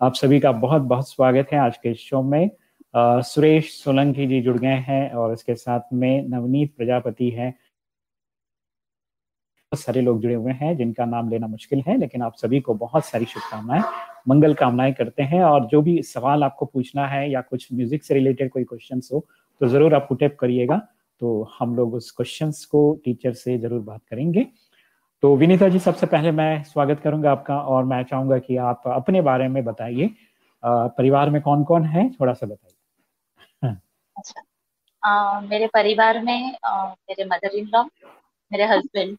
आप सभी का बहुत बहुत स्वागत है आज के शो में। आ, सुरेश सोलंकी जी जुड़ गए हैं और इसके साथ में नवनीत प्रजापति हैं। बहुत सारे लोग जुड़े हुए हैं जिनका नाम लेना मुश्किल है लेकिन आप सभी को बहुत सारी शुभकामनाएँ मंगल कामनाएँ करते हैं और जो भी सवाल आपको पूछना है या कुछ म्यूज़िक से रिलेटेड कोई क्वेश्चन हो तो ज़रूर आप पुटेप करिएगा तो हम लोग उस क्वेश्चन को टीचर से ज़रूर बात करेंगे। तो विनीता जी सबसे पहले मैं स्वागत करूँगा आपका और मैं चाहूँगा कि आप अपने बारे में बताइए परिवार में कौन कौन है थोड़ा सा बताइए अच्छा मेरे परिवार में आ, मेरे मदर इन लॉ मेरे हस्बैंड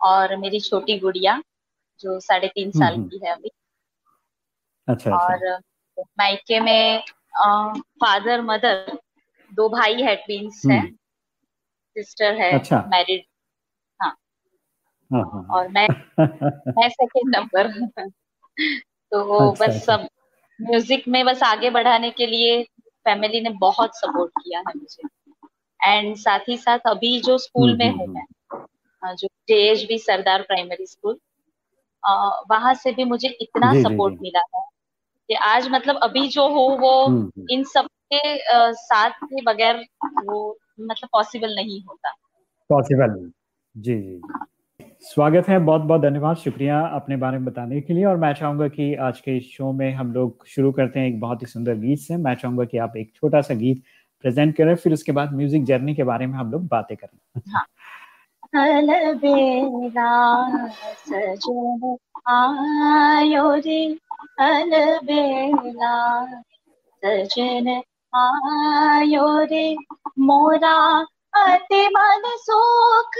और मेरी छोटी गुड़िया जो साढ़े तीन साल हम्म, हम्म। की है अभी अच्छा, अच्छा। और मायके में आ, फादर मदर दो भाई है ट्विंस है सिस्टर हम्म। है अच्छा मैरिड हाँ।, हाँ और मैं मैं सेकेंड नंबर तो अच्छा, बस अच्छा। सब म्यूज़िक में बस आगे बढ़ाने के लिए फैमिली ने बहुत सपोर्ट किया है मुझे। एंड साथ ही साथ अभी जो स्कूल में हूँ मैं जो J B Sardar primary school वहाँ से भी मुझे इतना सपोर्ट मिला है कि आज मतलब अभी जो हो वो हम्म, हम्म। इन सब के साथ के बगैर वो मतलब पॉसिबल नहीं होता। पॉसिबल जी जी। स्वागत है, बहुत बहुत धन्यवाद, शुक्रिया अपने बारे में बताने के लिए। और मैं चाहूँगा कि आज के शो में हम लोग शुरू करते हैं एक बहुत ही सुंदर गीत से। मैं चाहूँगा कि आप एक छोटा सा गीत प्रेजेंट करें, फिर उसके बाद म्यूज़िक जर्नी के बारे में हम लोग बातें करें। हाँ। आयो रे। मोरा अति मन सुख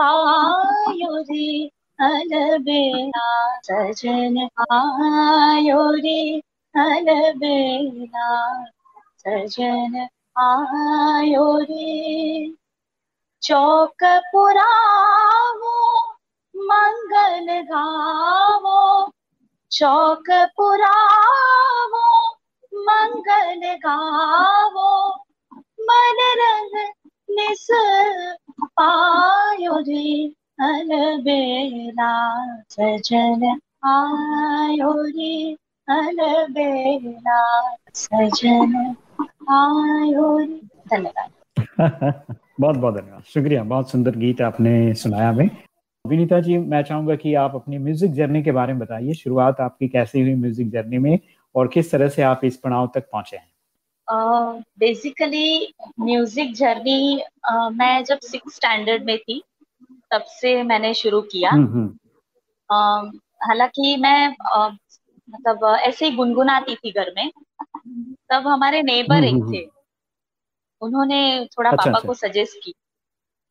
पायो रे अलबेला, सजन आयो रे अलबेला, सजन आयो रे चौक पुरावो, मंगल गावो। चौक पुरावो, मंगल गावो। मन रंग निस पायो रे अलबेला, सजन आयो रे अलबेला, सजन आयो रे धन्यवाद। बहुत बहुत धन्यवाद। शुक्रिया, बहुत सुंदर गीत आपने सुनाया हमें। विनीता जी, मैं चाहूँगा कि आप अपनी म्यूज़िक जर्नी के बारे में बताइए। शुरुआत आपकी कैसे हुई म्यूज़िक जर्नी में और किस तरह से आप इस पड़ाव तक पहुँचे हैं? बेसिकली म्यूज़िक जर्नी मैं जब सिक्स स्टैंडर्ड में थी तब से मैंने शुरू किया हम्म, हम्म। हालाँकि मैं uh, मतलब ऐसे ही गुनगुनाती थी घर में तब हमारे नेबर हम्म, एक थे उन्होंने थोड़ा अच्छा, पापा अच्छा. को सजेस्ट की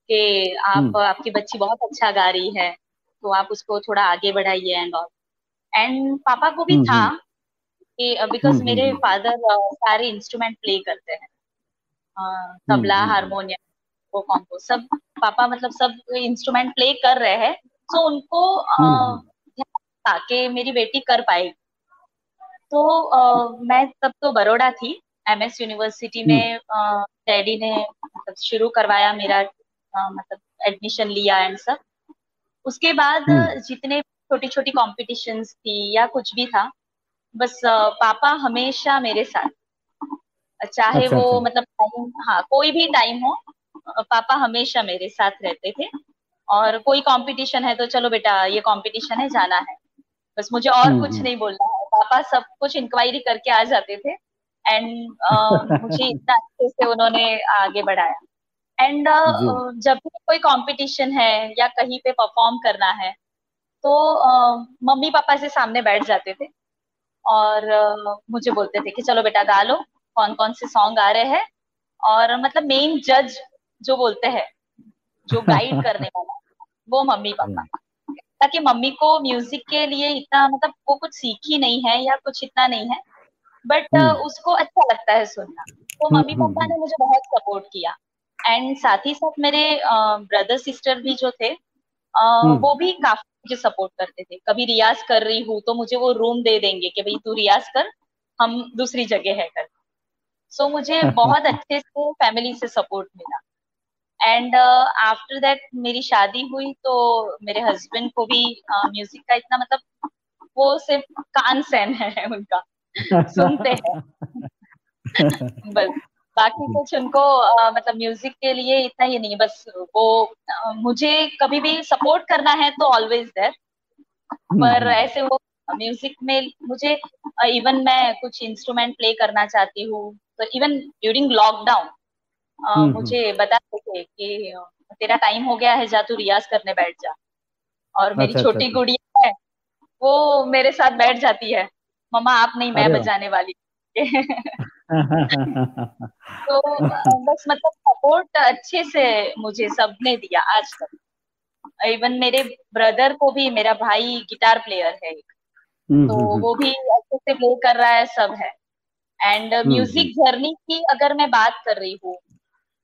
कि आप। आपकी बच्ची बहुत अच्छा गा रही है तो आप उसको थोड़ा आगे बढ़ाइए एंड ऑल एंड पापा को भी था। कि बिकॉज़ मेरे फादर सारे इंस्ट्रूमेंट प्ले करते हैं। तबला हारमोनियम वो कॉम्पो सब पापा मतलब सब इंस्ट्रूमेंट प्ले कर रहे हैं। तो उनको ताकि मेरी बेटी कर पाएगी। तो uh, मैं तब तो बड़ोड़ा थी एमएस यूनिवर्सिटी में डैडी ने मतलब शुरू करवाया मेरा मतलब एडमिशन लिया एंड सब। उसके बाद हम्म। जितने छोटी छोटी कॉम्पिटिशन्स थी या कुछ भी था बस पापा हमेशा मेरे साथ। चाहे अच्छा, वो अच्छा। मतलब टाइम हाँ कोई भी टाइम हो पापा हमेशा मेरे साथ रहते थे। और कोई कंपटीशन है तो चलो बेटा ये कंपटीशन है जाना है। बस मुझे और हम्म, कुछ हम्म। नहीं बोलना है। पापा सब कुछ इंक्वायरी करके आ जाते थे। एंड uh, मुझे इतना अच्छे से उन्होंने आगे बढ़ाया। एंड uh, जब भी कोई कंपटीशन है या कहीं पे परफॉर्म करना है तो uh, मम्मी पापा से सामने बैठ जाते थे। और मुझे बोलते थे कि चलो बेटा गा लो कौन कौन से सॉन्ग आ रहे हैं। और मतलब मेन जज जो बोलते हैं जो गाइड करने वाला वो मम्मी पापा। ताकि मम्मी को म्यूज़िक के लिए इतना मतलब वो कुछ सीखी नहीं है या कुछ इतना नहीं है बट हम्म। उसको अच्छा लगता है सुनना। तो हम्म, मम्मी हम्म, पापा ने मुझे बहुत सपोर्ट किया। एंड साथ ही साथ मेरे ब्रदर सिस्टर भी जो थे वो भी काफ़ी मुझे सपोर्ट करते थे। कभी रियाज कर रही हूँ तो मुझे वो रूम दे देंगे कि भाई तू रियाज कर हम दूसरी जगह है कर सो so, मुझे बहुत अच्छे से फैमिली से सपोर्ट मिला। एंड आफ्टर दैट मेरी शादी हुई तो मेरे हस्बैंड को भी म्यूज़िक uh, का इतना मतलब वो सिर्फ़ कान सैन है उनका। सुनते हैं। बस। बाकी कुछ उनको आ, मतलब म्यूज़िक के लिए इतना ही नहीं बस वो आ, मुझे कभी भी सपोर्ट करना है तो ऑलवेज देर पर हम्म। ऐसे वो म्यूज़िक में मुझे इवन मैं कुछ इंस्ट्रूमेंट प्ले करना चाहती हूँ तो इवन ड्यूरिंग लॉकडाउन मुझे बता थे कि तेरा टाइम हो गया है जा तू रियाज करने बैठ जा। और मेरी अच्छा, छोटी अच्छा, गुड़िया है वो मेरे साथ बैठ जाती है। मम्मा आप नहीं मैं बजाने वाली तो बस मतलब सपोर्ट अच्छे से मुझे सबने दिया आज तक इवन मेरे ब्रदर को भी मेरा भाई गिटार प्लेयर है एक। हम्म, तो हम्म, हम्म। वो भी अच्छे से प्ले कर रहा है सब है। एंड म्यूज़िक जर्नी की अगर मैं बात कर रही हूँ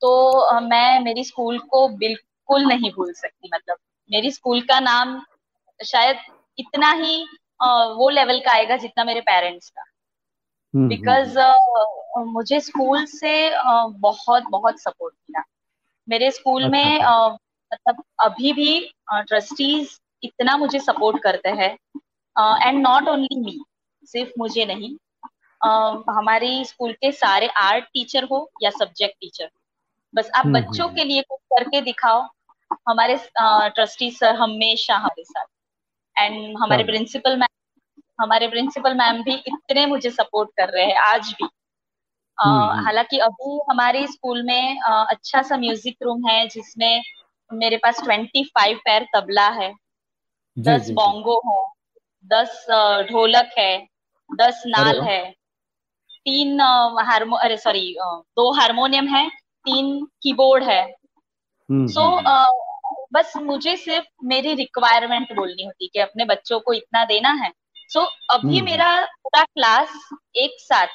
तो मैं मेरी स्कूल को बिल्कुल नहीं भूल सकती। मतलब मेरी स्कूल का नाम शायद इतना ही वो लेवल का आएगा जितना मेरे पेरेंट्स का। बिकॉज़ uh, मुझे स्कूल से uh, बहुत बहुत सपोर्ट मिला। मेरे स्कूल अच्छा, में uh, मतलब अभी भी ट्रस्टीज इतना मुझे सपोर्ट करते हैं। एंड नॉट ओनली मी सिर्फ़ मुझे नहीं। Uh, हमारी स्कूल के सारे आर्ट टीचर हो या सब्जेक्ट टीचर बस आप हम्म, बच्चों हम्म, के लिए कुछ करके दिखाओ। हमारे ट्रस्टी सर हमेशा हमारे साथ। एंड हमारे प्रिंसिपल मैम हमारे प्रिंसिपल मैम भी इतने मुझे सपोर्ट कर रहे हैं आज भी। हम्म, हम्म। हालाँकि अभी हमारे स्कूल में आ, अच्छा सा म्यूज़िक रूम है जिसमें मेरे पास ट्वेंटी फाइव पैर तबला है दस बोंगो है दस ढोलक है दस नाल है तीन हारमो अरे सॉरी दो हारमोनियम है तीन कीबोर्ड है। सो हम्म, so, बस मुझे सिर्फ़ मेरी रिक्वायरमेंट बोलनी होती कि अपने बच्चों को इतना देना है सो so, अभी हम्म। मेरा पूरा क्लास एक साथ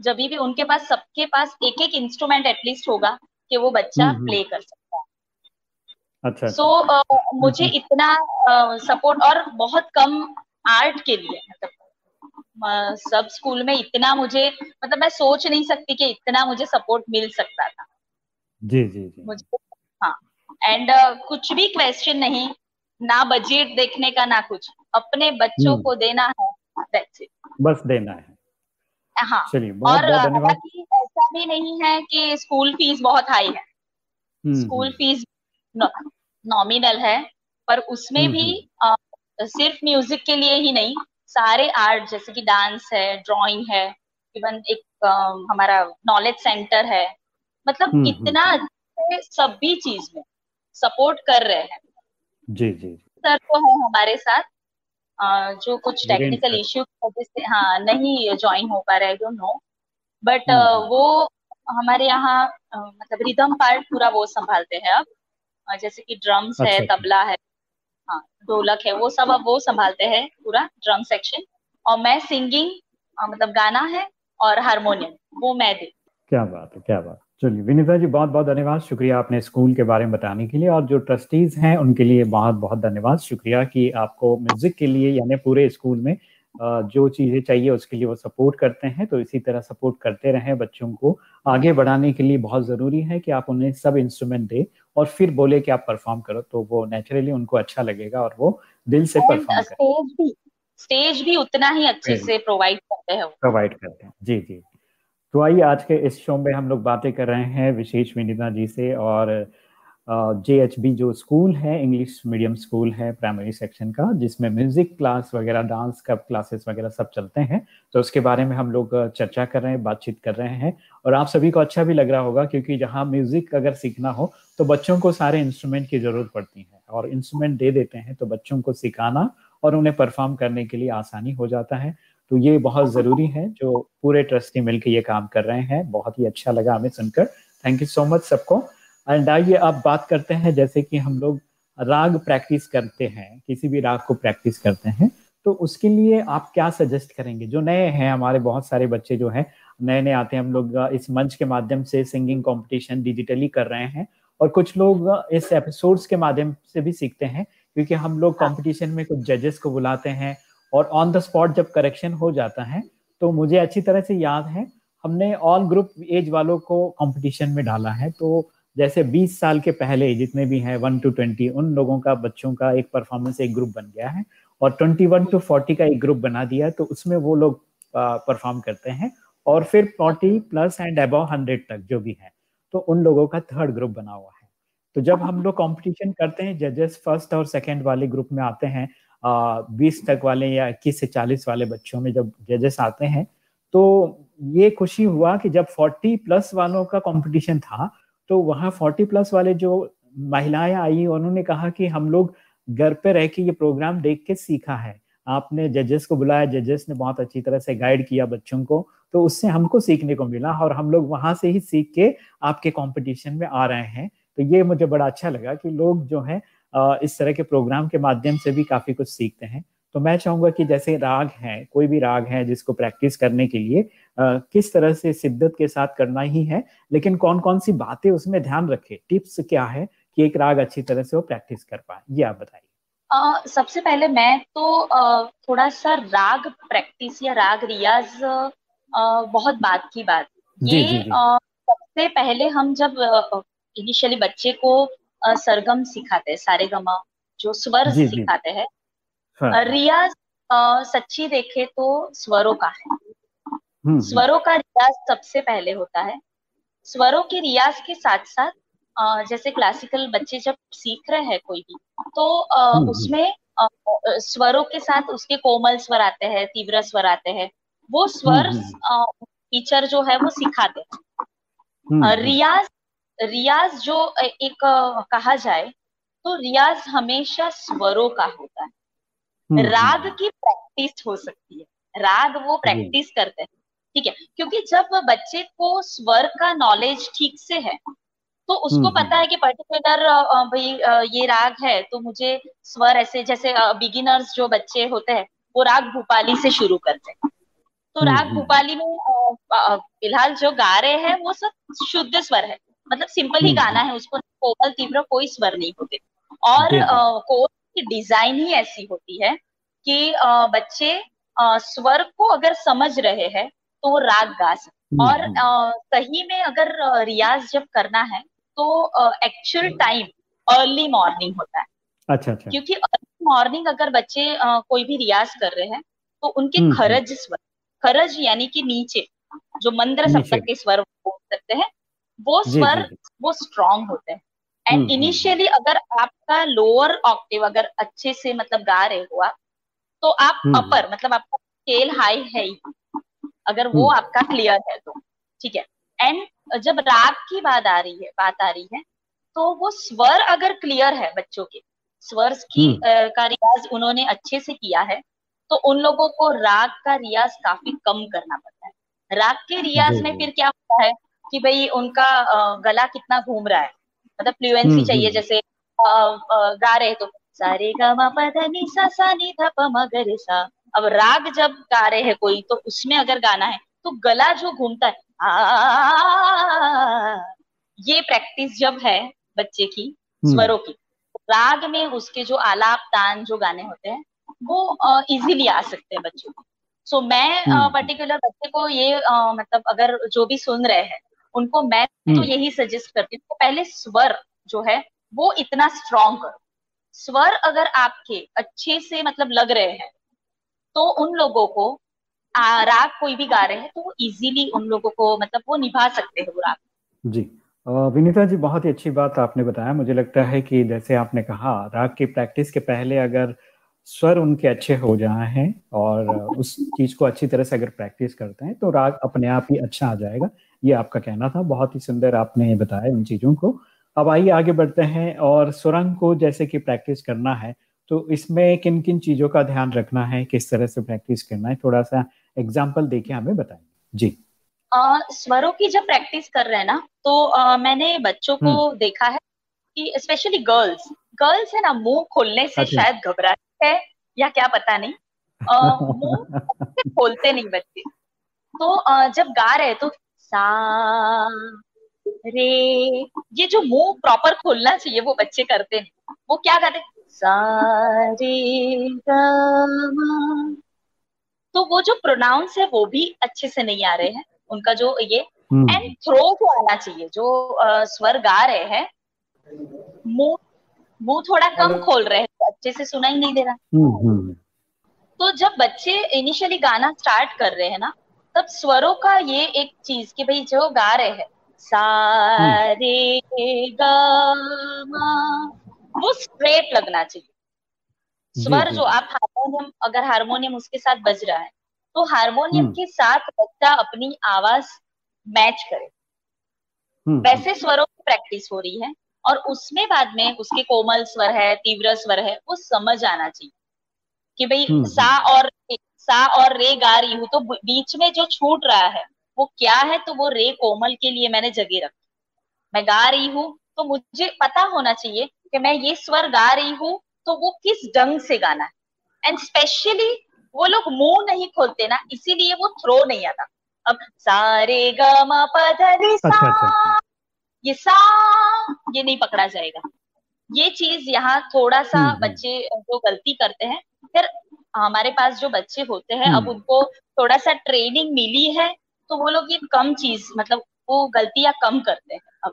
जब भी उनके पास सबके पास एक एक इंस्ट्रूमेंट एटलीस्ट होगा कि वो बच्चा प्ले हम्म, हम्म। कर सकता है। अच्छा सो so, uh, मुझे इतना सपोर्ट uh, और बहुत कम आर्ट के लिए मतलब सब स्कूल में इतना मुझे मतलब मैं सोच नहीं सकती कि इतना मुझे सपोर्ट मिल सकता था। जी जी जी। मुझे हाँ। एंड uh, कुछ भी क्वेश्चन नहीं ना बजट देखने का ना कुछ। अपने बच्चों हम्म। को देना है। बस देना है। हाँ। चलिए और ऐसा भी नहीं है कि स्कूल फ़ीस बहुत हाई है। हम्म, स्कूल हम्म। फ़ीस नॉमिनल है पर उसमें भी आ, सिर्फ़ म्यूज़िक के लिए ही नहीं सारे आर्ट जैसे कि डांस है ड्राइंग है इवन एक आ, हमारा नॉलेज सेंटर है। मतलब इतना सभी चीज़ में सपोर्ट कर रहे हैं। जी जी सर तो है हमारे साथ जो कुछ टेक्निकल इश्यू की से हाँ नहीं ज्वाइन हो पा रहा है डोंट नो बट वो हमारे यहाँ मतलब रिदम पार्ट पूरा वो संभालते हैं अब। जैसे कि ड्रम्स है अच्छा, अच्छा। तबला है हाँ ढोलक है वो सब अब वो संभालते हैं पूरा ड्रम सेक्शन और मैं सिंगिंग मतलब गाना है और हारमोनियम वो मैं दे। क्या बात है क्या बात चलिए विनीता जी बहुत बहुत धन्यवाद। शुक्रिया आपने स्कूल के बारे में बताने के लिए और जो ट्रस्टीज हैं उनके लिए बहुत बहुत धन्यवाद। शुक्रिया कि आपको म्यूज़िक के लिए यानी पूरे स्कूल में जो चीज़ें चाहिए उसके लिए वो सपोर्ट करते हैं। तो इसी तरह सपोर्ट करते रहें बच्चों को। आगे बढ़ाने के लिए बहुत ज़रूरी है कि आप उन्हें सब इंस्ट्रूमेंट दे और फिर बोले कि आप परफॉर्म करो। तो वो नेचुरली उनको अच्छा लगेगा और वो दिल से परफॉर्म करें। स्टेज भी उतना ही अच्छे से प्रोवाइड करते हैं प्रोवाइड करते हैं। जी जी। तो आइए आज के इस शो में हम लोग बातें कर रहे हैं विशेष विनीता जी से और जे एच बी जो स्कूल है इंग्लिश मीडियम स्कूल है प्राइमरी सेक्शन का, जिसमें म्यूज़िक क्लास वगैरह डांस का क्लासेस वगैरह सब चलते हैं। तो उसके बारे में हम लोग चर्चा कर रहे हैं, बातचीत कर रहे हैं और आप सभी को अच्छा भी लग रहा होगा क्योंकि जहाँ म्यूज़िक अगर सीखना हो तो बच्चों को सारे इंस्ट्रूमेंट की ज़रूरत पड़ती है और इंस्ट्रूमेंट दे देते हैं तो बच्चों को सिखाना और उन्हें परफॉर्म करने के लिए आसानी हो जाता है। तो ये बहुत ज़रूरी है जो पूरे ट्रस्टी मिलकर ये काम कर रहे हैं। बहुत ही अच्छा लगा हमें सुनकर। थैंक यू सो मच सबको। एंड आइए अब बात करते हैं जैसे कि हम लोग राग प्रैक्टिस करते हैं किसी भी राग को प्रैक्टिस करते हैं तो उसके लिए आप क्या सजेस्ट करेंगे? जो नए हैं हमारे बहुत सारे बच्चे जो हैं नए नए आते हैं हम लोग इस मंच के माध्यम से सिंगिंग कंपटीशन डिजिटली कर रहे हैं और कुछ लोग इस एपिसोड्स के माध्यम से भी सीखते हैं क्योंकि हम लोग कंपटीशन में कुछ जजेस को बुलाते हैं और ऑन द स्पॉट जब करेक्शन हो जाता है तो मुझे अच्छी तरह से याद है, हमने ऑल ग्रुप एज वालों को कंपटीशन में डाला है तो जैसे 20 साल के पहले जितने भी हैं वन टू ट्वेंटी उन लोगों का, बच्चों का एक परफॉर्मेंस एक ग्रुप बन गया है और ट्वेंटी वन टू फोर्टी का एक ग्रुप बना दिया तो उसमें वो लोग परफॉर्म करते हैं और फिर forty plus and above hundred तक जो भी है तो उन लोगों का थर्ड ग्रुप बना हुआ है। तो जब हम लोग कंपटीशन करते हैं जजेस फ़र्स्ट और सेकंड वाले ग्रुप में आते हैं बीस तक वाले या इक्कीस से चालीस वाले बच्चों में जब जजेस आते हैं तो ये खुशी हुआ कि जब फोर्टी प्लस वालों का कंपटीशन था तो वहाँ फोर्टी प्लस वाले जो महिलाएँ आई, उन्होंने कहा कि हम लोग घर पे रह के ये प्रोग्राम देख के सीखा है। आपने जजेस को बुलाया जजेस ने बहुत अच्छी तरह से गाइड किया बच्चों को तो उससे हमको सीखने को मिला और हम लोग वहाँ से ही सीख के आपके कंपटीशन में आ रहे हैं। तो ये मुझे बड़ा अच्छा लगा कि लोग जो है इस तरह के प्रोग्राम के माध्यम से भी काफ़ी कुछ सीखते हैं। तो मैं चाहूँगा कि जैसे राग है कोई भी राग है जिसको प्रैक्टिस करने के लिए आ, किस तरह से शिद्दत के साथ करना ही है लेकिन कौन कौन सी बातें उसमें ध्यान रखे टिप्स क्या है कि एक राग अच्छी तरह से वो प्रैक्टिस कर पाए ये आप बताइए। Uh, सबसे पहले मैं तो uh, थोड़ा सा राग प्रैक्टिस या राग रियाज uh, बहुत बात की बात। ये जी, जी, जी. सबसे पहले हम जब इनिशियली बच्चे को सरगम सिखाते हैं सारे गमा जो स्वर जी, सिखाते हैं। हाँ. रियाज सच्ची देखे तो स्वरों का है। हम्म, हम्म। स्वरों का रियाज सबसे पहले होता है। स्वरों के रियाज के साथ साथ जैसे क्लासिकल बच्चे जब सीख रहे हैं कोई भी तो हम्म, उसमें स्वरों के साथ उसके कोमल स्वर आते हैं तीव्र स्वर आते हैं। वो स्वर टीचर जो है वो सिखाते हैं। रियाज रियाज जो एक कहा जाए तो रियाज हमेशा स्वरों का होता है। हम्म, राग हम्म। की प्रैक्टिस हो सकती है। राग वो प्रैक्टिस करते हैं ठीक है? क्योंकि जब बच्चे को स्वर का नॉलेज ठीक से है तो उसको हम्म, पता है कि पर्टिकुलर भाई ये राग है तो मुझे स्वर ऐसे जैसे बिगिनर्स जो बच्चे होते हैं वो राग भूपाली से शुरू करते हैं। तो राग भूपाली में फ़िलहाल जो गा रहे हैं वो सब शुद्ध स्वर है। मतलब सिंपल ही गाना है उसको कोमल तीव्र कोई स्वर नहीं होते। और कोर्स की डिज़ाइन ही ऐसी होती है कि आ, बच्चे आ, स्वर को अगर समझ रहे हैं तो वो राग गा सकते और सही में अगर रियाज जब करना है तो एक्चुअल टाइम अर्ली मॉर्निंग होता है। अच्छा अच्छा। क्योंकि अर्ली मॉर्निंग अगर बच्चे कोई भी रियाज कर रहे हैं तो उनके हम्म, हम्म। खरज स्वर खरज यानी कि नीचे जो मंद्र सप्तक के स्वर बोल सकते हैं वो स्वर वो स्ट्रॉन्ग होते हैं। एंड इनिशियली हम्म, अगर आपका लोअर ऑक्टिव अगर अच्छे से मतलब गा रहे हो आप तो आप अपर हम्म। मतलब आपका स्केल हाई है ही। अगर वो हम्म। आपका क्लियर है तो ठीक है। एंड जब राग की बात आ रही है बात आ रही है तो वो स्वर अगर क्लियर है बच्चों के स्वर की का रियाज उन्होंने अच्छे से किया है तो उन लोगों को राग का रियाज काफ़ी कम करना पड़ता है। राग के रियाज में फिर क्या होता है? कि भाई उनका गला कितना घूम रहा है मतलब फ्लुएंसी हम्म, चाहिए हम्म। जैसे गा रहे तो सारे गा पधनी सा सा नी धा प मगर सा अब राग जब गा रहे हैं कोई तो उसमें अगर गाना है तो गला जो घूमता है आ, ये प्रैक्टिस जब है बच्चे की हम्म। स्वरों की राग में उसके जो आलाप तान जो गाने होते हैं वो इजीली आ सकते हैं बच्चों को सो so, मैं पर्टिकुलर बच्चे को ये मतलब अगर जो भी सुन रहे हैं उनको मैं तो हम्म। यही सजेस्ट करती हूँ पहले स्वर जो है वो इतना स्ट्रॉन्ग करो। स्वर अगर आपके अच्छे से मतलब लग रहे हैं तो उन लोगों को राग कोई भी गा रहे हैं तो वो इजीली उन लोगों को मतलब वो निभा सकते हैं वो राग। जी। विनीता जी बहुत ही अच्छी बात आपने बताया। मुझे लगता है कि जैसे आपने कहा राग की प्रैक्टिस के पहले अगर स्वर उनके अच्छे हो जाए हैं और उस चीज़ को अच्छी तरह से अगर प्रैक्टिस करते हैं तो राग अपने आप ही अच्छा आ जाएगा। ये आपका कहना था। बहुत ही सुंदर आपने बताया उन चीज़ों को। अब आइए आगे बढ़ते हैं और सुरंग को जैसे कि प्रैक्टिस करना है तो इसमें किन किन चीज़ों का ध्यान रखना है किस तरह से प्रैक्टिस करना है? थोड़ा सा एग्ज़ाम्पल देके हमें बताएँगे जी। आ, स्वरों की जब प्रैक्टिस कर रहे हैं ना तो आ, मैंने बच्चों को हम्म। देखा है कि स्पेशली गर्ल्स गर्ल्स है ना मुँह खोलने से अच्छा। शायद घबराते है या क्या पता नहीं। मुँह खोलते नहीं बच्चे। तो आ, जब गा रहे तो सा रे। ये जो मुँह प्रॉपर खोलना चाहिए वो बच्चे करते नहीं वो क्या करते सा रे तो वो जो प्रोनाउंस है वो भी अच्छे से नहीं आ रहे हैं। उनका जो ये एंड। थ्रो जो आना चाहिए जो आ, स्वर गा रहे हैं मुँह मुँह थोड़ा कम खोल रहे हैं। तो अच्छे से सुना ही नहीं दे रहा। हम्म, हम्म। तो जब बच्चे इनिशियली गाना स्टार्ट कर रहे हैं ना तब स्वरों का ये एक चीज़ कि भाई जो गा रहे हैं सारे गा वो स्ट्रेट लगना चाहिए। स्वर जो आप हारमोनियम अगर हारमोनियम उसके साथ बज रहा है तो हारमोनियम हम्म। के साथ बच्चा अपनी आवाज़ मैच करे। हम्म, वैसे स्वरों की प्रैक्टिस हो रही है और उसमें बाद में उसके कोमल स्वर है तीव्र स्वर है वो समझ आना चाहिए। कि भाई हम्म, सा और सा और रे गा रही हूँ। तो बीच में जो छूट रहा है वो क्या है? तो वो रे कोमल के लिए मैंने जगह रखी। मैं गा रही हूँ तो मुझे पता होना चाहिए कि मैं ये स्वर गा रही हूँ तो वो किस ढंग से गाना है? एंड स्पेशली वो लोग मुँह नहीं खोलते ना इसीलिए वो थ्रो नहीं आता। अब सारे ग पधरी सा। अच्छा, अच्छा, अच्छा। ये सा ये नहीं पकड़ा जाएगा। ये चीज़ यहाँ थोड़ा सा हम्म, हम्म। बच्चे जो गलती करते हैं फिर हमारे पास जो बच्चे होते हैं अब हम्म। उनको थोड़ा सा ट्रेनिंग मिली है तो वो लोग ये कम चीज़ मतलब वो गलतियाँ कम करते हैं अब।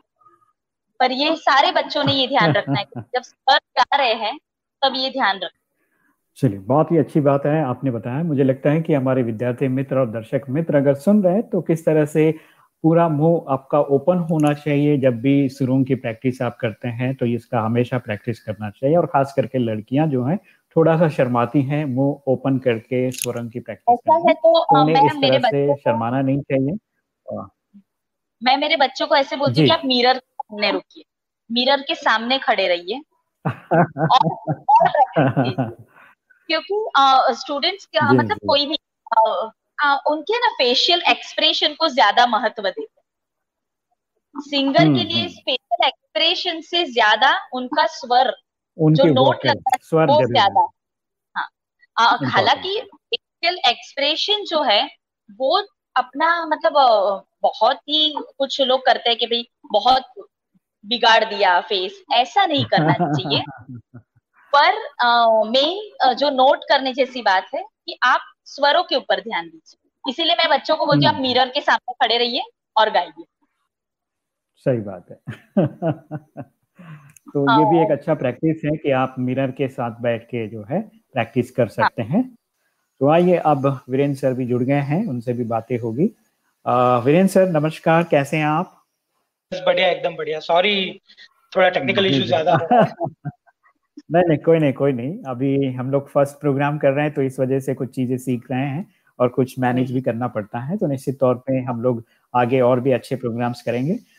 पर ये सारे बच्चों ने ये ध्यान रखना है जब सर गा रहे हैं तब ये ध्यान रखना चलिए बहुत ही अच्छी बात है आपने बताया। मुझे लगता है कि हमारे विद्यार्थी मित्र और दर्शक मित्र अगर सुन रहे हैं तो किस तरह से पूरा मुँह आपका ओपन होना चाहिए जब भी सुरों की प्रैक्टिस आप करते हैं तो इसका हमेशा प्रैक्टिस करना चाहिए। और खास करके लड़कियाँ जो हैं थोड़ा सा शर्माती हैं मुँह ओपन करके स्वरंग की प्रैक्टिस करना। तो, तो उन्हें इस तरह से शर्माना नहीं चाहिए। मैं मेरे बच्चों को ऐसे बोलती हूँ कि आप मिरर के सामने रुकिए। मिरर के सामने खड़े रहिए। क्योंकि स्टूडेंट्स क्या मतलब कोई भी उनके ना फेशियल एक्सप्रेशन को ज़्यादा महत्व देते हैं। सिंगर हम्म, के लिए स्पेशल हम्म। एक्सप्रेशन से ज़्यादा उनका स्वर जो नोट लगता है वो ज़्यादा हाँ। हालाँकि फेशियल एक्सप्रेशन जो है वो अपना मतलब बहुत ही कुछ लोग करते हैं कि भाई बहुत बिगाड़ दिया फेस ऐसा नहीं करना चाहिए। पर मेन जो नोट करने जैसी बात है कि आप स्वरों के ऊपर ध्यान दीजिए। इसीलिए मैं बच्चों को बोलती हूँ आप मिरर हम्म। के सामने खड़े रहिए और गाइए। सही बात है। तो हाँ। ये भी एक हाँ। अच्छा प्रैक्टिस है कि आप मिरर के साथ बैठ के जो है प्रैक्टिस कर सकते हाँ। सकते हैं तो आइए अब वीरेंद्र सर भी जुड़ गए हैं उनसे भी बातें होगी वीरेंद्र सर नमस्कार कैसे हैं आप बढ़िया एकदम बढ़िया सॉरी थोड़ा टेक्निकल इशू ज़्यादा नहीं नहीं कोई नहीं कोई नहीं अभी हम लोग फ़र्स्ट प्रोग्राम कर रहे हैं तो इस वजह से कुछ चीज़ें सीख रहे हैं और कुछ मैनेज भी करना पड़ता है तो निश्चित तौर पे हम लोग आगे और भी अच्छे प्रोग्राम्स करेंगे हाँ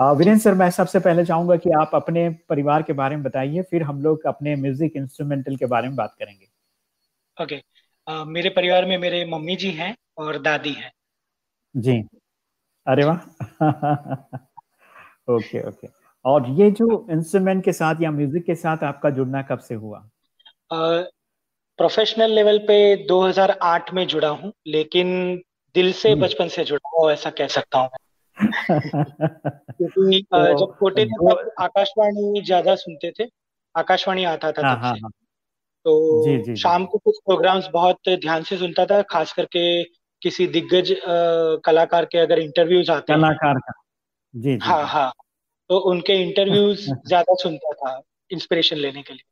वीरेंद्र सर मैं सबसे पहले चाहूँगा कि आप अपने परिवार के बारे में बताइए फिर हम लोग अपने म्यूज़िक इंस्ट्रूमेंटल के बारे में बात करेंगे। ओके। okay. uh, मेरे परिवार में मेरे मम्मी जी हैं और दादी हैं। जी। अरे वाह! Okay okay. और ये जो इंस्ट्रूमेंट के साथ या म्यूज़िक के साथ आपका जुड़ना कब से हुआ? प्रोफेशनल लेवल पे 2008 में जुड़ा हूँ लेकिन दिल से। बचपन से जुड़ा हूँ ऐसा कह सकता हूँ क्योंकि तो, जब छोटे थे तब आकाशवाणी ज़्यादा सुनते थे आकाशवाणी आता था हाँ, हाँ, हाँ. तो जी, जी, शाम को कुछ प्रोग्राम्स बहुत ध्यान से सुनता था खास करके किसी दिग्गज कलाकार के अगर इंटरव्यूज़ आते कलाकार का। जी, जी हाँ हाँ। तो उनके इंटरव्यूज़ ज़्यादा सुनता था इंस्पिरेशन लेने के लिए।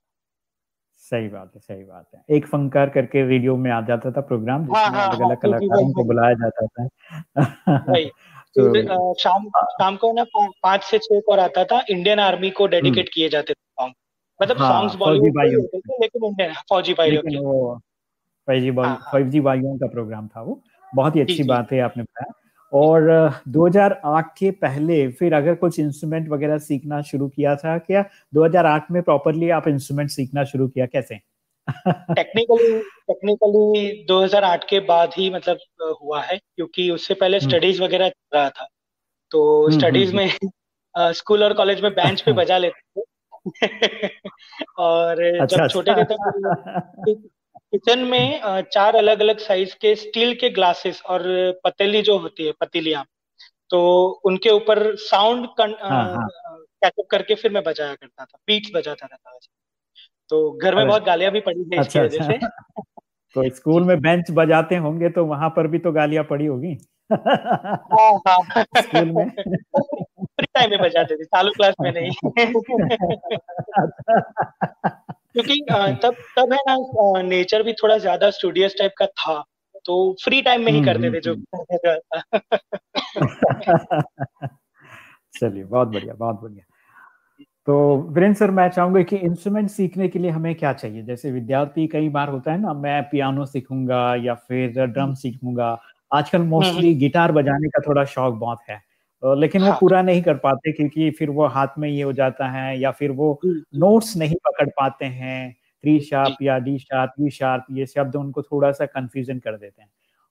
सही बात है सही बात है। एक फंकार करके रेडियो में आ जाता था प्रोग्राम जिसमें अलग अलग कलाकारों को बुलाया जाता था। तो शाम शाम को ना पाँच से छह को आता था इंडियन आर्मी को डेडिकेट हम्म। किए जाते थे सॉन्ग मतलब सॉन्ग्स हाँ, बॉलीवुड लेकिन इंडियन फौजी भाइयों के। फौजी भाई फौजी भाइयों का प्रोग्राम था वो। बहुत ही अच्छी बात है आपने बताया। और 2008 के पहले फिर अगर कुछ इंस्ट्रूमेंट वगैरह सीखना शुरू किया था क्या? 2008 में प्रॉपरली आप इंस्ट्रूमेंट सीखना शुरू किया कैसे? टेक्निकली टेक्निकली 2008 के बाद ही मतलब हुआ है क्योंकि उससे पहले स्टडीज़ हम्म। वगैरह चल रहा था। तो स्टडीज़ हम्म, हम्म, में स्कूल और कॉलेज में बेंच पे बजा लेते थे। और अच्छा, जब छोटे थे तब किचन में चार अलग अलग साइज़ के स्टील के ग्लासेस और पतीली जो होती है पतीलियाँ तो उनके ऊपर साउंड कैचअप हाँ, हाँ। करके फिर मैं बजाया करता था बीट्स बजाता रहता था। तो घर में बहुत गालियाँ भी पड़ी है अच्छा, इसकी वजह से। तो स्कूल में बेंच बजाते होंगे तो वहाँ पर भी तो गालियाँ पड़ी होगी। हाँ, हाँ। स्कूल में। फ्री टाइम में बजाते थे चालू क्लास में नहीं। क्योंकि तब तब है ना नेचर भी थोड़ा ज़्यादा स्टूडियस टाइप का था तो फ्री टाइम में ही हम्म, करते थे जो चलिए बहुत बढ़िया बहुत बढ़िया। तो वीरेंद्र सर मैं चाहूँगा कि इंस्ट्रूमेंट सीखने के लिए हमें क्या चाहिए? जैसे विद्यार्थी कई बार होता है ना मैं पियानो सीखूँगा या फिर ड्रम हम्म। सीखूँगा। आजकल मोस्टली हम्म, गिटार बजाने का थोड़ा शौक बहुत है। लेकिन हाँ। वो। पूरा नहीं कर पाते क्योंकि फिर वो हाथ में ये हो जाता है या फिर वो नोट्स नहीं पकड़ पाते हैं। थ्री शार्प या डी शार्प ई शार्प ये शब्द उनको थोड़ा सा कंफ्यूजन कर देते हैं।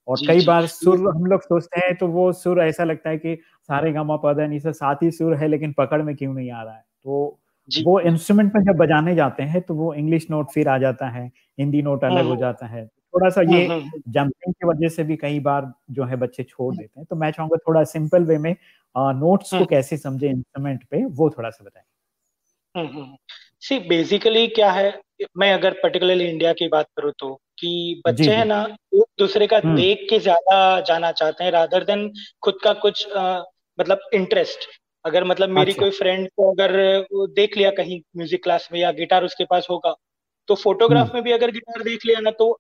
और कई बार सुर हम लोग सोचते हैं तो वो सुर ऐसा लगता है कि सारे गामा पदा नहीं साथ ही सुर है लेकिन पकड़ में क्यों नहीं आ रहा है? तो वो इंस्ट्रूमेंट में जब बजाने जाते हैं तो वो इंग्लिश नोट फिर आ जाता है हिंदी नोट अलग हो हम्म। जाता है। थोड़ा सा ये जंपिंग हम्म, हम्म। की वजह से भी कई बार जो है बच्चे छोड़ देते हैं। तो मैं चाहूँगा थोड़ा सिंपल वे में नोट्स को कैसे समझे इंस्ट्रूमेंट पे वो थोड़ा सा बताएँ। सी बेसिकली क्या है मैं अगर पर्टिकुलरली इंडिया की बात करूँ तो कि बच्चे है ना एक दूसरे का देख के ज़्यादा जाना चाहते हैं रादर देन खुद का कुछ आ, मतलब इंटरेस्ट अगर मतलब मेरी अच्छा। कोई फ्रेंड को अगर देख लिया कहीं म्यूज़िक क्लास में या गिटार उसके पास होगा तो फोटोग्राफ में भी अगर गिटार देख लिया ना तो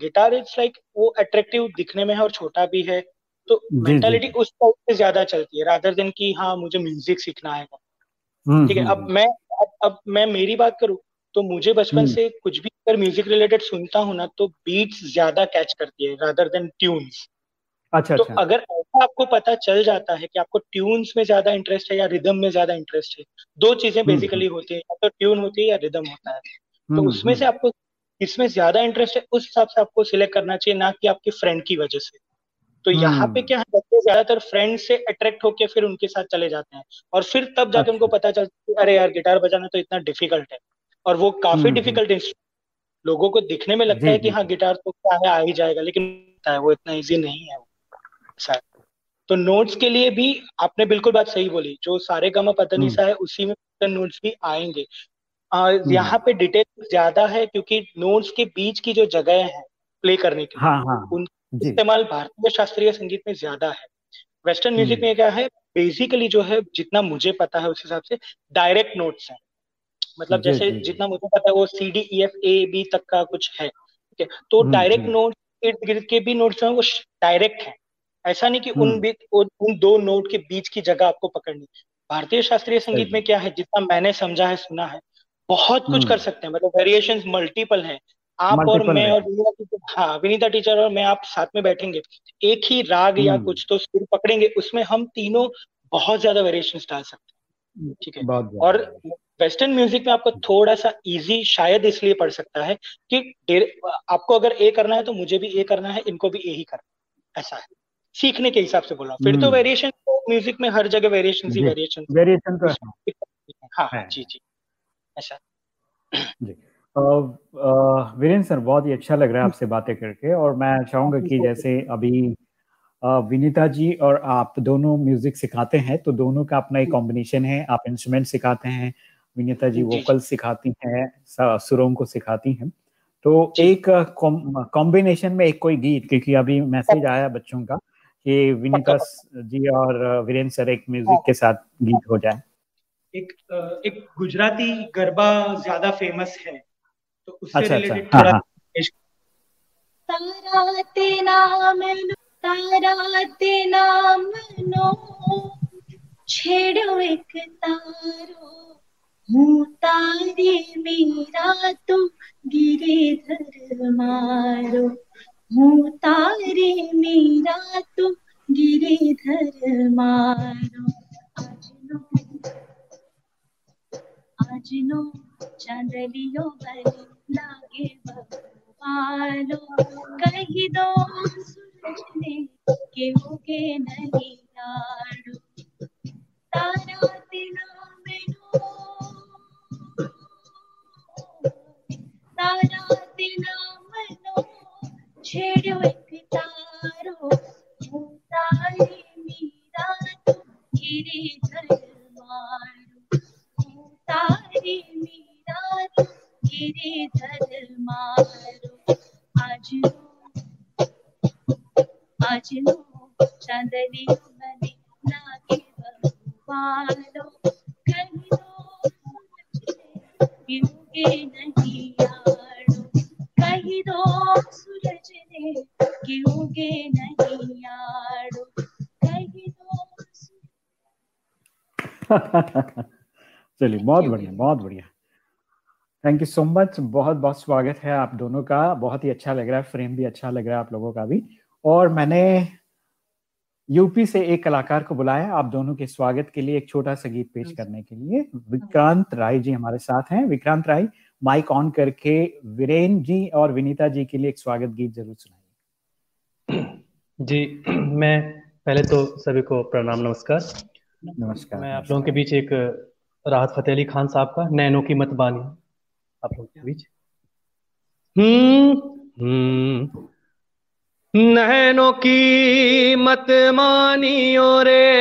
गिटार इज़ लाइक वो अट्रैक्टिव दिखने में है और छोटा भी है तो मेंटालिटी उस टाइप से ज़्यादा चलती है रादर देन की हाँ मुझे म्यूज़िक सीखना है। हम्म, ठीक है हम्म, अब हम्म। मैं अब, अब मैं मेरी बात करूँ तो मुझे बचपन से कुछ भी अगर म्यूज़िक रिलेटेड सुनता हूँ ना तो बीट्स ज़्यादा कैच करती है रादर देन ट्यून्स अच्छा तो अच्छा। अगर ऐसा आपको पता चल जाता है कि आपको ट्यून्स में ज़्यादा इंटरेस्ट है या रिदम में ज़्यादा इंटरेस्ट है दो चीज़ें बेसिकली होती है या तो ट्यून होती है या रिदम होता है। तो उसमें से आपको इसमें ज़्यादा इंटरेस्ट है उस हिसाब से आपको सिलेक्ट करना चाहिए ना कि आपके फ्रेंड की वजह से। तो यहाँ पे क्या है बच्चे ज़्यादातर फ्रेंड से अट्रैक्ट होके फिर उनके साथ चले जाते हैं। और फिर तब जाके उनको अच्छा। पता चलता है अरे यार गिटार बजाना तो इतना डिफ़िकल्ट है। और वो काफ़ी डिफ़िकल्ट इंस्ट्रूमेंट लोगों को दिखने में लगता है कि हाँ गिटार तो क्या है आ ही जाएगा लेकिन वो इतना ईजी नहीं है शायद तो नोट्स के लिए भी आपने बिल्कुल बात सही बोली जो सारे गमा पतनीसा है उसी में नोट्स भी आएँगे। हम्म। यहाँ पे डिटेल ज़्यादा है क्योंकि नोट्स के बीच की जो जगह है प्ले करने की हाँ, हाँ, उन इस्तेमाल भारतीय शास्त्रीय संगीत में ज़्यादा है। वेस्टर्न म्यूज़िक हम्म। में क्या है बेसिकली जो है जितना मुझे पता है उस हिसाब से डायरेक्ट नोट्स हैं। मतलब जैसे जितना मुझे पता है वो C D E F A B तक का कुछ है ठीक है? तो डायरेक्ट नोट इर्द गिर्द के भी नोट्स जो है वो डायरेक्ट है। ऐसा नहीं कि उन बीच उन दो नोट के बीच की जगह आपको पकड़नी भारतीय शास्त्रीय संगीत में क्या है जितना मैंने समझा है सुना है बहुत कुछ कर सकते हैं। मतलब वेरिएशन मल्टीपल हैं। आप और मैं और विनीता टीचर हाँ विनीता टीचर और मैं आप साथ में बैठेंगे। एक ही राग या हम्म। कुछ तो सुर पकड़ेंगे उसमें हम तीनों बहुत ज़्यादा वेरिएशन डाल सकते हैं। ठीक है? और वेस्टर्न म्यूज़िक में आपको थोड़ा सा इजी शायद इसलिए पड़ सकता है कि आपको अगर ए करना है तो मुझे भी ए करना है इनको भी ए ही करना है। ऐसा है। सीखने के हिसाब से बोला। फिर तो वेरिएशन म्यूज़िक में हर जगह वेरिएशन ही वेरिएशन वेरिएशन तो हाँ। जी जी। ऐसा। जी। वीरेंद्र सर बहुत ही अच्छा लग रहा है आपसे बातें करके और मैं चाहूँगा कि जैसे अभी विनीता जी और आप दोनों म्यूज़िक सिखाते हैं तो दोनों का अपना एक कॉम्बिनेशन है। आप इंस्ट्रूमेंट सिखाते हैं विनीता जी वोकल सिखाती हैं सुरों को सिखाती हैं। तो एक कॉम्बिनेशन में एक कोई गीत क्योंकि अभी मैसेज आया बच्चों का कि विनीता जी और वीरेंद्र सर एक म्यूज़िक हाँ। के साथ गीत हो जाए। एक एक गुजराती गरबा ज़्यादा फ़ेमस है तो उससे रिलेटेड अच्छा, अच्छा। थोड़ा तारा ते नाम तारा ते नाम नो छेड़ो एक तारो हूँ तारे मेरा तो गिरिधर मारो। हूँ तारे मेरा तो तुम गिरिधर मारो। आज लो चंदलियो बल लागे भगवानो। कही दो सुनने के होगे नहीं लाड़ू चलिए बहुत बढ़िया बहुत बढ़िया। थैंक यू सो मच बहुत बहुत स्वागत है आप दोनों का बहुत ही अच्छा लग रहा है फ्रेम भी अच्छा लग रहा है आप लोगों का भी। और मैंने यूपी से एक कलाकार को बुलाया आप दोनों के स्वागत के लिए एक छोटा सा गीत पेश करने के लिए। विक्रांत राय जी हमारे साथ हैं। विक्रांत राय माइक ऑन करके वीरेन जी और विनीता जी के लिए एक स्वागत गीत ज़रूर सुनाइए। जी मैं पहले तो सभी को प्रणाम नमस्कार। नमस्कार मैं आप लोगों के बीच एक राहत फतेह अली खान साहब का नैनो की मत बानी। आप लोगों के बीच। हम्म हम्म। नैनो की मत मानियो रे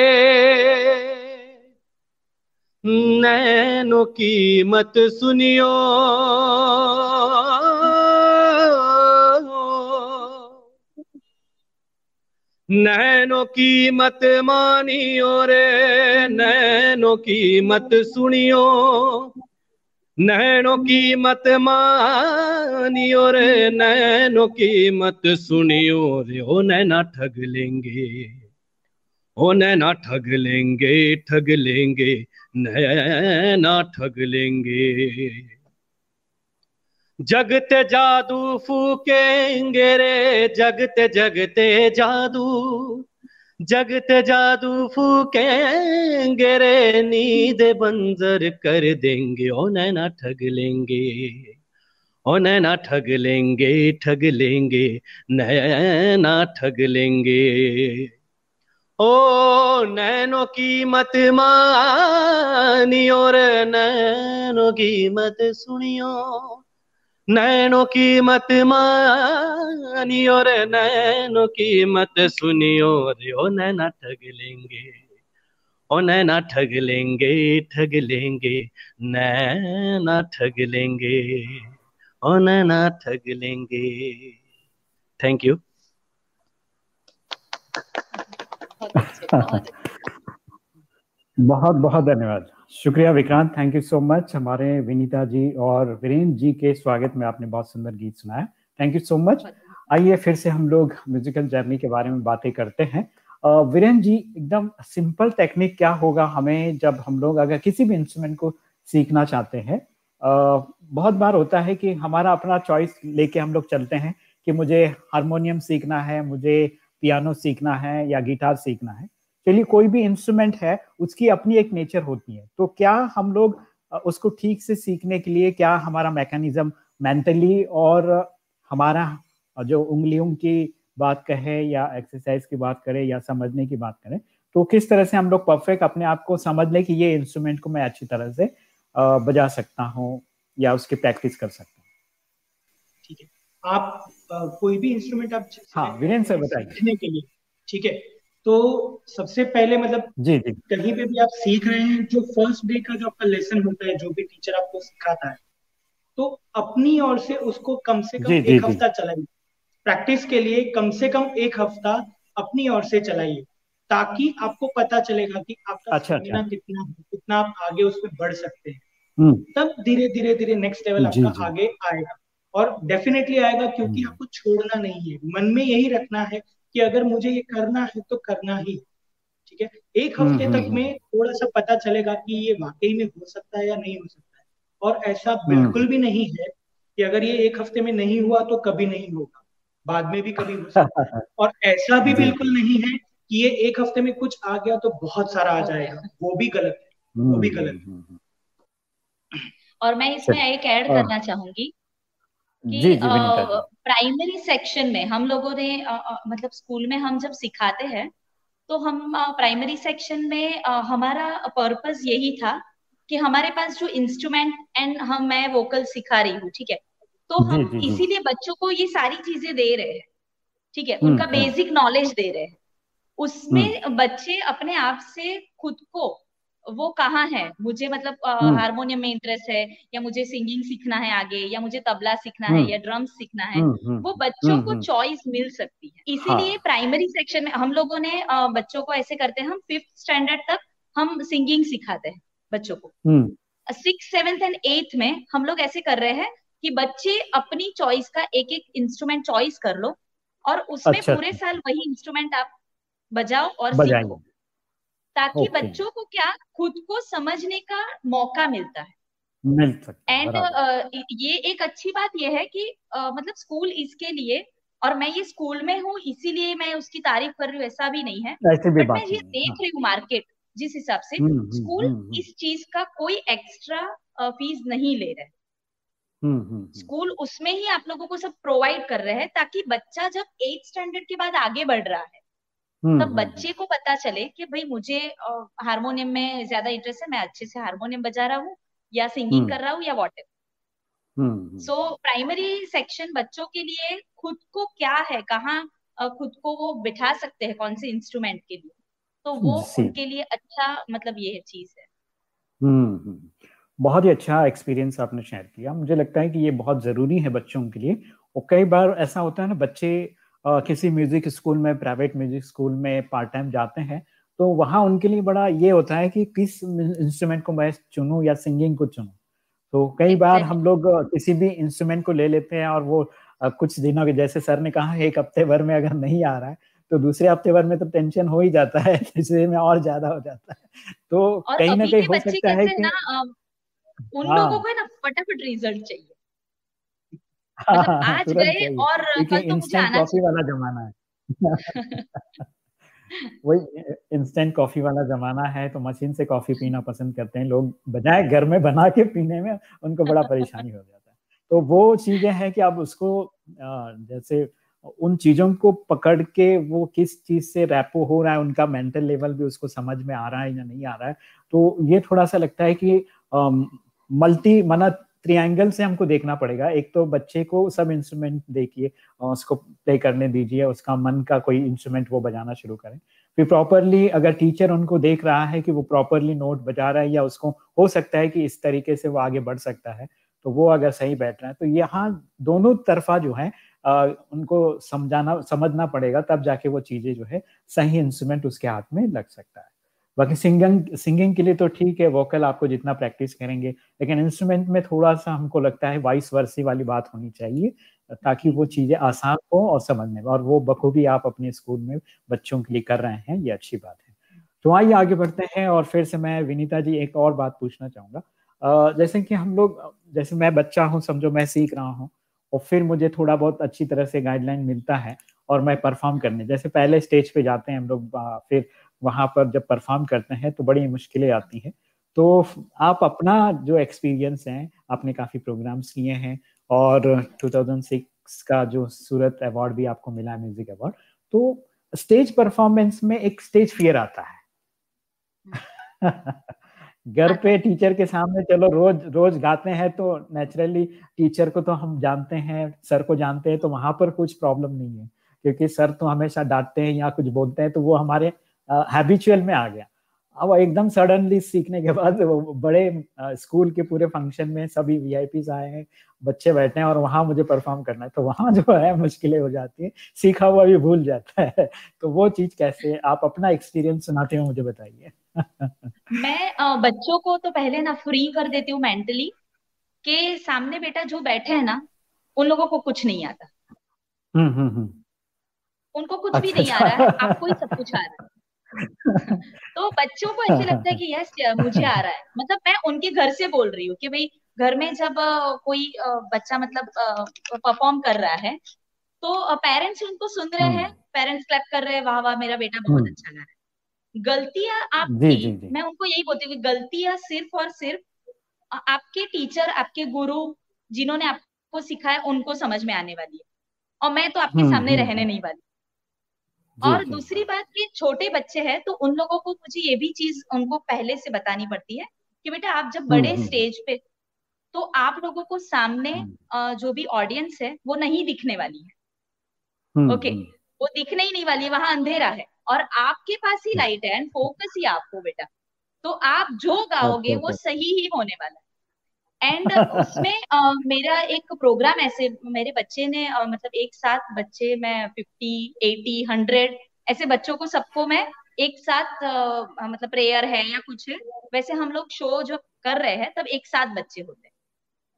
नैनो की मत सुनियो। नैनो की मत मानियो रे, नैनो की मत सुनियो। नैनो की मत मानियो रे, नैनो की मत सुनियो रे। ओ नैना ठग लेंगे, ओ नैना ठग लेंगे ठग लेंगे, नैना ठग लेंगे। जगते जादू फूकेंगे रे, जगते जगते जादू जगते जादू फूकेंगे रे, नींद बंजर कर देंगे, ओ नैना ठग लेंगे, ओ नैना ठग लेंगे ठग लेंगे, नैना ठग लेंगे। ओ नैनो की मत मानियो रे, नैनो की मत सुनियो नैनो की मत मानियो रे, नैनो की मत सुनियो रे। ओ नैना ठग लेंगे ओ नैना ठग लेंगे ठग लेंगे नैना ठग लेंगे ओ नैना ठग लेंगे थैंक यू बहुत बहुत धन्यवाद। शुक्रिया Vikrant thank you so much हमारे विनीता जी और वीरेंद्र जी के स्वागत में आपने बहुत सुंदर गीत सुनाया। थैंक यू सो मच आइए फिर से हम लोग म्यूजिकल जर्नी के बारे में बातें करते हैं। वीरेंद्र जी एकदम सिंपल टेक्निक क्या होगा हमें जब हम लोग अगर किसी भी इंस्ट्रूमेंट को सीखना चाहते हैं? बहुत बार होता है कि हमारा अपना चॉइस लेके हम लोग चलते हैं कि मुझे हारमोनियम सीखना है मुझे पियानो सीखना है या गिटार सीखना है। चलिए कोई भी इंस्ट्रूमेंट है उसकी अपनी एक नेचर होती है। तो क्या हम लोग उसको ठीक से सीखने के लिए क्या हमारा मैकेनिज्म मेंटली और हमारा जो उंगलियों की बात कहे या एक्सरसाइज की बात करें या समझने की बात करें तो किस तरह से हम लोग परफेक्ट अपने आप को समझ लें कि ये इंस्ट्रूमेंट को मैं अच्छी तरह से बजा सकता हूँ या उसकी प्रैक्टिस कर सकता हूँ? ठीक है। आप आ, कोई भी इंस्ट्रूमेंट आप हाँ वीरेंद्र सर बताइए। के लिए ठीक है? तो सबसे पहले मतलब जी जी। कहीं पे भी आप सीख रहे हैं जो फ़र्स्ट डे का जो आपका लेसन होता है जो भी टीचर आपको सिखाता है तो अपनी ओर से उसको कम से कम एक हफ़्ता चलाइए। प्रैक्टिस के लिए कम से कम एक हफ़्ता अपनी ओर से चलाइए ताकि आपको पता चलेगा कि आपका अच्छा, अच्छा। कितना कितना आप आगे उसमें बढ़ सकते हैं। तब धीरे धीरे धीरे नेक्स्ट लेवल आपका जी, जी. आगे आएगा। और डेफिनेटली आएगा क्योंकि आपको छोड़ना नहीं है। मन में यही रखना है कि अगर मुझे ये करना है तो करना ही ठीक है? एक हफ़्ते तक में थोड़ा सा पता चलेगा कि ये वाकई में हो सकता है या नहीं हो सकता है। और ऐसा बिल्कुल भी नहीं है कि अगर ये एक हफ़्ते में नहीं हुआ तो कभी नहीं होगा बाद में भी कभी हो सकता है। और ऐसा भी बिल्कुल नहीं है कि ये एक हफ़्ते में कुछ आ गया तो बहुत सारा आ जाएगा वो भी गलत है वो भी गलत है। और मैं इसमें एक ऐड करना चाहूँगी कि प्राइमरी सेक्शन में हम लोगों ने मतलब स्कूल में हम जब सिखाते हैं तो हम प्राइमरी सेक्शन में हमारा पर्पस यही था कि हमारे पास जो इंस्ट्रूमेंट एंड हम मैं वोकल सिखा रही हूँ ठीक है? तो हम इसीलिए बच्चों को ये सारी चीज़ें दे रहे हैं ठीक है? उनका बेसिक नॉलेज दे रहे हैं। उसमें बच्चे अपने आप से खुद को वो कहाँ है? मुझे मतलब हारमोनियम में इंटरेस्ट है या मुझे सिंगिंग सीखना है आगे या मुझे तबला सीखना है या ड्रम्स सीखना है वो बच्चों को चॉइस मिल सकती है। इसीलिए प्राइमरी हाँ। सेक्शन में हम लोगों ने बच्चों को ऐसे करते हैं हम फिफ्थ स्टैंडर्ड तक हम सिंगिंग सिखाते हैं बच्चों को। सिक्स सेवेंथ एंड एथ में हम लोग ऐसे कर रहे हैं कि बच्चे अपनी चॉइस का एक एक इंस्ट्रूमेंट चॉइस कर लो और उसमें अच्छा, पूरे अच्छा। साल वही इंस्ट्रूमेंट आप बजाओ और सीखो ताकि okay. बच्चों को क्या खुद को समझने का मौका मिलता है। मिल सकता एंड uh, ये एक अच्छी बात ये है कि uh, मतलब स्कूल इसके लिए और मैं ये स्कूल में हूँ इसीलिए मैं उसकी तारीफ़ कर रही हूँ ऐसा भी नहीं है। ऐसे भी बट मैं ये देख हाँ। रही हूँ मार्केट जिस हिसाब से हम्म, हम्म, स्कूल हम्म, इस चीज़ का कोई एक्स्ट्रा फ़ीस नहीं ले रहे स्कूल उसमें ही आप लोगों को सब प्रोवाइड कर रहे हैं ताकि बच्चा जब एट स्टैंडर्ड के बाद आगे बढ़ रहा है तब बच्चे को पता चले कि भाई मुझे हारमोनियम में ज़्यादा इंटरेस्ट है मैं अच्छे से हारमोनियम बजा रहा हूँ या सिंगिंग कर रहा हूँ या वॉट सो प्राइमरी सेक्शन बच्चों के लिए खुद को क्या है कहाँ खुद को वो बिठा सकते हैं कौन से इंस्ट्रूमेंट के लिए। तो वो उनके लिए अच्छा मतलब ये चीज़ है। हम्म, हम्म। बहुत ही अच्छा एक्सपीरियंस आपने शेयर किया। मुझे लगता है कि ये बहुत ज़रूरी है बच्चों के लिए। और कई बार ऐसा होता है ना बच्चे किसी म्यूज़िक स्कूल में प्राइवेट म्यूज़िक स्कूल में पार्ट टाइम जाते हैं तो वहाँ उनके लिए बड़ा ये होता है कि किस इंस्ट्रूमेंट को मैं चुनूं या सिंगिंग को चुनूं। तो कई बार हम लोग किसी भी इंस्ट्रूमेंट को ले लेते हैं और वो कुछ दिनों के जैसे सर ने कहा एक हफ़्ते भर में अगर नहीं आ रहा है तो दूसरे हफ़्ते भर में तो टेंशन हो ही जाता है तीसरे में और ज़्यादा हो जाता है। तो कहीं ना कहीं हो सकता है कि उन हाँ, लोगों को ना फटाफट रिज़ल्ट चाहिए। मतलब आज गए और कल तो मुझे आना कॉफ़ी वाला जमाना है। वही इंस्टेंट कॉफ़ी वाला जमाना है तो मशीन से कॉफ़ी पीना पसंद करते हैं। लोग बजाय घर में बना के पीने में उनको बड़ा परेशानी हो जाता है। तो वो चीज़ें हैं कि अब उसको जैसे उन चीज़ों को पकड़ के वो किस चीज़ से रैपो हो रहा है उनका मेंटल लेवल भी उसको समझ में आ रहा है या नहीं आ रहा है। तो ये थोड़ा सा लगता है कि मल्टी मना ट्रियांगल से हमको देखना पड़ेगा। एक तो बच्चे को सब इंस्ट्रूमेंट देखिए उसको प्ले करने दीजिए उसका मन का कोई इंस्ट्रूमेंट वो बजाना शुरू करें। फिर प्रॉपरली अगर टीचर उनको देख रहा है कि वो प्रॉपरली नोट बजा रहा है या उसको हो सकता है कि इस तरीके से वो आगे बढ़ सकता है तो वो अगर सही बैठ रहा है तो यहाँ दोनों तरफा जो है आ, उनको समझाना समझना पड़ेगा तब जाके वो चीज़ें जो है सही इंस्ट्रूमेंट उसके हाथ में लग सकता है। बाकी सिंगिंग सिंगिंग के लिए तो ठीक है, वोकल आपको जितना प्रैक्टिस करेंगे, लेकिन इंस्ट्रूमेंट में थोड़ा सा हमको लगता है वाइस वर्सी वाली बात होनी चाहिए, ताकि वो चीज़ें आसान हो और समझने में, और वो बखूबी आप अपने स्कूल में बच्चों के लिए कर रहे हैं, ये अच्छी बात है। तो आइए आगे बढ़ते हैं, और फिर से मैं विनीता जी एक और बात पूछना चाहूँगा। जैसे कि हम लोग, जैसे मैं बच्चा हूँ, समझो मैं सीख रहा हूँ, और फिर मुझे थोड़ा बहुत अच्छी तरह से गाइडलाइन मिलता है, और मैं परफॉर्म करने, जैसे पहले स्टेज पे जाते हैं हम लोग फिर वहाँ पर जब परफॉर्म करते हैं तो बड़ी मुश्किलें आती हैं। तो आप अपना जो एक्सपीरियंस है, आपने काफ़ी प्रोग्राम्स किए हैं और 2006 का जो सूरत अवार्ड भी आपको मिला है म्यूज़िक अवार्ड तो स्टेज परफॉर्मेंस में एक स्टेज फियर आता है। घर पे टीचर के सामने चलो, रोज रोज गाते हैं तो नेचुरली टीचर को तो हम जानते हैं सर को जानते हैं तो वहाँ पर कुछ प्रॉब्लम नहीं है। क्योंकि सर तो हमेशा डांटते हैं या कुछ बोलते हैं तो वो हमारे हैबिचुअल में आ गया। अब एकदम सडनली सीखने के बाद बड़े स्कूल के पूरे फ़ंक्शन में सभी वी आए हैं बच्चे बैठे हैं और वहाँ मुझे परफॉर्म करना है। तो वहाँ जो है मुश्किलें हो जाती है। सीखा हुआ भी भूल जाता है। तो वो चीज़ कैसे आप अपना एक्सपीरियंस सुनाते हो मुझे बताइए। मैं बच्चों को तो पहले ना फ्री कर देती हूँ मेंटली के सामने बेटा जो बैठे हैं ना उन लोगों को कुछ नहीं आता। हम्म हम्म, हम्म। उनको कुछ अच्छा, भी नहीं आ रहा है। आपको ही सब कुछ आ रहा है। बच्चों को ऐसे लगता है कि यस मुझे आ रहा है। मतलब मैं उनके घर से बोल रही हूँ कि भाई घर में जब कोई बच्चा मतलब परफॉर्म कर रहा है तो पेरेंट्स उनको सुन रहे हैं पेरेंट्स क्लैप कर रहे हैं वाह वाह मेरा बेटा बहुत हम्म। अच्छा गा रहा है। गलतियाँ आपकी मैं उनको यही बोलती हूँ गलतियाँ सिर्फ़ और सिर्फ़ आपके टीचर आपके गुरु जिन्होंने आपको सिखाया उनको समझ में आने वाली है। और मैं तो आपके हम्म, सामने हम्म, रहने नहीं वाली। और दूसरी बात कि छोटे बच्चे हैं तो उन लोगों को मुझे ये भी चीज़ उनको पहले से बतानी पड़ती है कि बेटा आप जब बड़े स्टेज हम्म, हम्म। पे तो आप लोगों को सामने हम्म। जो भी ऑडियंस है वो नहीं दिखने वाली है। ओके? वो दिखने ही नहीं वाली है वहाँ अंधेरा है। और आपके पास ही लाइट है एंड फोकस ही आपको बेटा। तो आप जो गाओगे वो सही ही होने वाला है। एंड उसमें uh, मेरा एक प्रोग्राम ऐसे मेरे बच्चे ने uh, मतलब एक साथ बच्चे मैं फिफ्टी एटी हंड्रेड ऐसे बच्चों को सबको मैं एक साथ uh, मतलब प्रेयर है या कुछ है वैसे हम लोग शो जो कर रहे हैं तब एक साथ बच्चे होते हैं